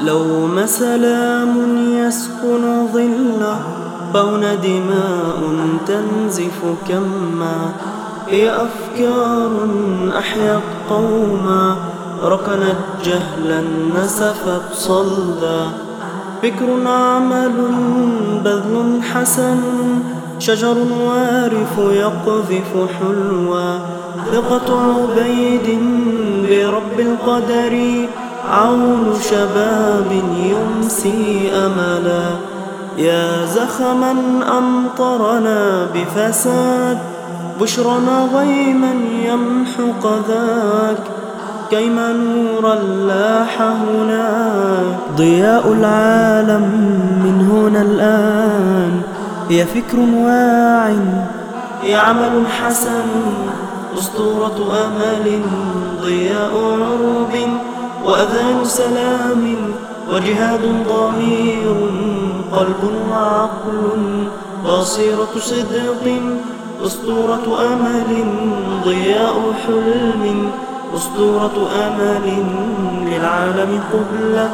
لوم سلام يسكن ظله بون دماء تنزف كما. هي أفكار أحيت قوما ركنت جهلا نسفت صلدا. فكر عمل بذل حسن شجر وارف يقذف حلوا ثقة عبيد برب القدر عون شباب يمسي أملا. يا زخما أمطرنا بفساد بشرنا غيما يمحق ذاك. كيما نورا لاح هناك. ضياء العالم من هنا الآن. هي فكر واع هي عمل حسن أسطورة أمل ضياء عروب وأذان سلام وجهاد ضمير قلب وعقل بصيرة صدق أسطورة أمل ضياء حلم أسطورة أمل للعالم قبلة